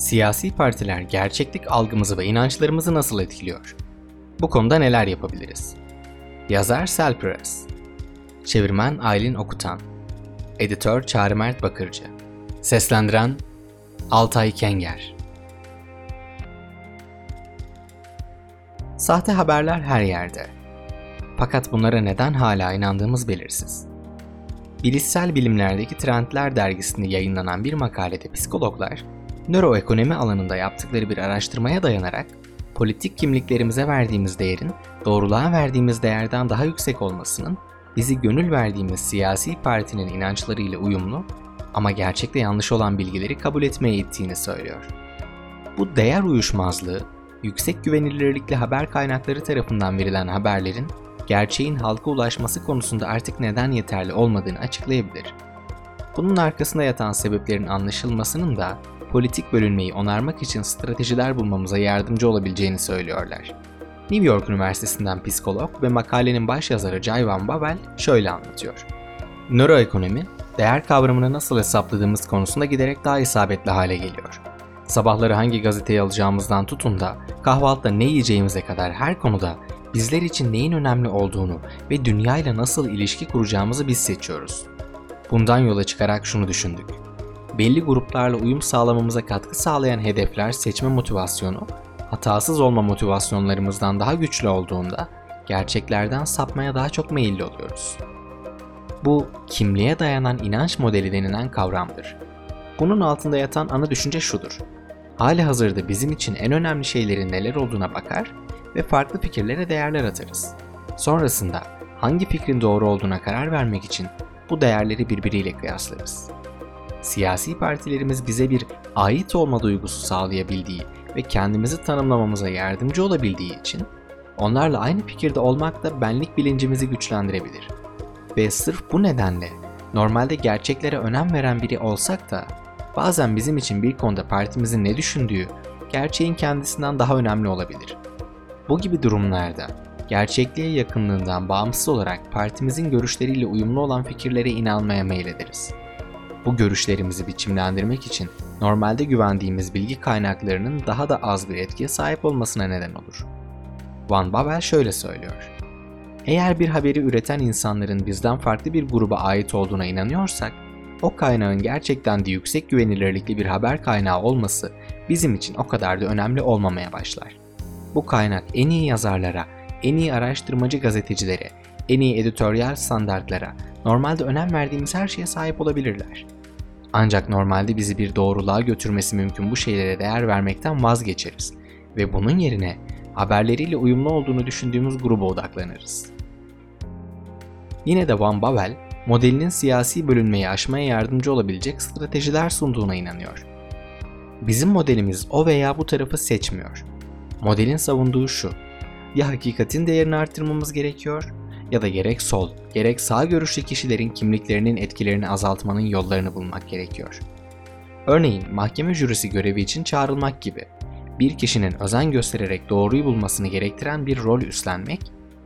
Siyasi partiler gerçeklik algımızı ve inançlarımızı nasıl etkiliyor? Bu konuda neler yapabiliriz? Yazar Selpres Çevirmen Aylin Okutan Editör Çağrı Mert Bakırcı Seslendiren Altay Kenger Sahte haberler her yerde. Fakat bunlara neden hala inandığımız belirsiz. Bilişsel Bilimlerdeki Trendler dergisinde yayınlanan bir makalede psikologlar, nöroekonomi alanında yaptıkları bir araştırmaya dayanarak politik kimliklerimize verdiğimiz değerin doğruluğa verdiğimiz değerden daha yüksek olmasının bizi gönül verdiğimiz siyasi partinin inançlarıyla uyumlu ama gerçekte yanlış olan bilgileri kabul etmeye ittiğini söylüyor. Bu değer uyuşmazlığı, yüksek güvenilirlikli haber kaynakları tarafından verilen haberlerin gerçeğin halka ulaşması konusunda artık neden yeterli olmadığını açıklayabilir. Bunun arkasında yatan sebeplerin anlaşılmasının da politik bölünmeyi onarmak için stratejiler bulmamıza yardımcı olabileceğini söylüyorlar. New York Üniversitesi'nden psikolog ve makalenin başyazarı Jayvan Babel şöyle anlatıyor. Nöroekonomi, değer kavramını nasıl hesapladığımız konusunda giderek daha isabetli hale geliyor. Sabahları hangi gazeteyi alacağımızdan tutun da kahvaltıda ne yiyeceğimize kadar her konuda bizler için neyin önemli olduğunu ve dünyayla nasıl ilişki kuracağımızı biz seçiyoruz. Bundan yola çıkarak şunu düşündük. Belli gruplarla uyum sağlamamıza katkı sağlayan hedefler seçme motivasyonu, hatasız olma motivasyonlarımızdan daha güçlü olduğunda gerçeklerden sapmaya daha çok meyilli oluyoruz. Bu kimliğe dayanan inanç modeli denilen kavramdır. Bunun altında yatan ana düşünce şudur. Hali hazırda bizim için en önemli şeylerin neler olduğuna bakar ve farklı fikirlere değerler atarız. Sonrasında hangi fikrin doğru olduğuna karar vermek için bu değerleri birbiriyle kıyaslarız. Siyasi partilerimiz bize bir ait olma duygusu sağlayabildiği ve kendimizi tanımlamamıza yardımcı olabildiği için onlarla aynı fikirde olmak da benlik bilincimizi güçlendirebilir. Ve sırf bu nedenle normalde gerçeklere önem veren biri olsak da bazen bizim için bir konuda partimizin ne düşündüğü gerçeğin kendisinden daha önemli olabilir. Bu gibi durumlarda gerçekliğe yakınlığından bağımsız olarak partimizin görüşleriyle uyumlu olan fikirlere inanmaya meylederiz. Bu görüşlerimizi biçimlendirmek için normalde güvendiğimiz bilgi kaynaklarının daha da az bir etkiye sahip olmasına neden olur. Van Babel şöyle söylüyor. Eğer bir haberi üreten insanların bizden farklı bir gruba ait olduğuna inanıyorsak, o kaynağın gerçekten de yüksek güvenilirlikli bir haber kaynağı olması bizim için o kadar da önemli olmamaya başlar. Bu kaynak en iyi yazarlara, en iyi araştırmacı gazetecilere, en iyi editoryal standartlara, normalde önem verdiğimiz her şeye sahip olabilirler. Ancak normalde bizi bir doğruluğa götürmesi mümkün bu şeylere değer vermekten vazgeçeriz ve bunun yerine haberleriyle uyumlu olduğunu düşündüğümüz gruba odaklanırız. Yine de Van Bavel, modelinin siyasi bölünmeyi aşmaya yardımcı olabilecek stratejiler sunduğuna inanıyor. Bizim modelimiz o veya bu tarafı seçmiyor. Modelin savunduğu şu, ya hakikatin değerini arttırmamız gerekiyor ya da gerek sol, gerek sağ görüşlü kişilerin kimliklerinin etkilerini azaltmanın yollarını bulmak gerekiyor. Örneğin mahkeme jürisi görevi için çağrılmak gibi bir kişinin özen göstererek doğruyu bulmasını gerektiren bir rol üstlenmek,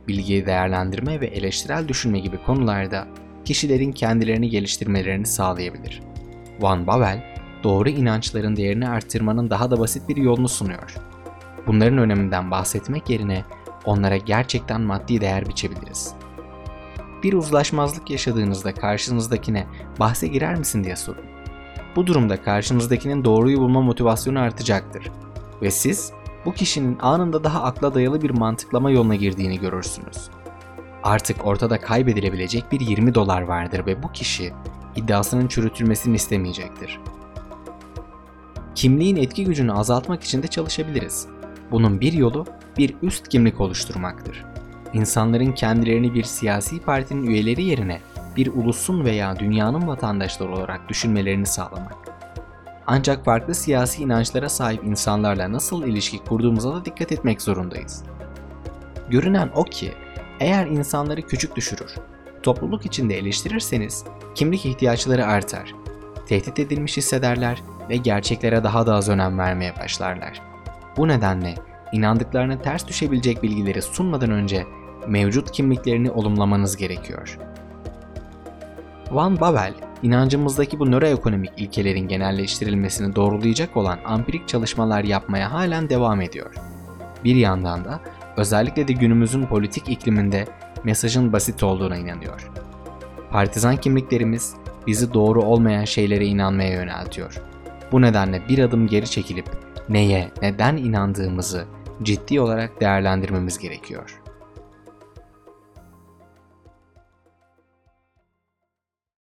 bilgiyi değerlendirme ve eleştirel düşünme gibi konularda kişilerin kendilerini geliştirmelerini sağlayabilir. Van Bavel, doğru inançların değerini arttırmanın daha da basit bir yolunu sunuyor. Bunların öneminden bahsetmek yerine onlara gerçekten maddi değer biçebiliriz. Bir uzlaşmazlık yaşadığınızda karşınızdakine bahse girer misin diye sorun. Bu durumda karşınızdakinin doğruyu bulma motivasyonu artacaktır ve siz bu kişinin anında daha akla dayalı bir mantıklama yoluna girdiğini görürsünüz. Artık ortada kaybedilebilecek bir 20 dolar vardır ve bu kişi iddiasının çürütülmesini istemeyecektir. Kimliğin etki gücünü azaltmak için de çalışabiliriz. Bunun bir yolu bir üst kimlik oluşturmaktır. İnsanların kendilerini bir siyasi partinin üyeleri yerine bir ulusun veya dünyanın vatandaşları olarak düşünmelerini sağlamak. Ancak farklı siyasi inançlara sahip insanlarla nasıl ilişki kurduğumuza da dikkat etmek zorundayız. Görünen o ki eğer insanları küçük düşürür, topluluk içinde eleştirirseniz kimlik ihtiyaçları artar, tehdit edilmiş hissederler ve gerçeklere daha da az önem vermeye başlarlar. Bu nedenle inandıklarına ters düşebilecek bilgileri sunmadan önce mevcut kimliklerini olumlamanız gerekiyor. Van Bavel, inancımızdaki bu nöroekonomik ilkelerin genelleştirilmesini doğrulayacak olan ampirik çalışmalar yapmaya halen devam ediyor. Bir yandan da özellikle de günümüzün politik ikliminde mesajın basit olduğuna inanıyor. Partizan kimliklerimiz bizi doğru olmayan şeylere inanmaya yöneltiyor. Bu nedenle bir adım geri çekilip neye, neden inandığımızı ciddi olarak değerlendirmemiz gerekiyor.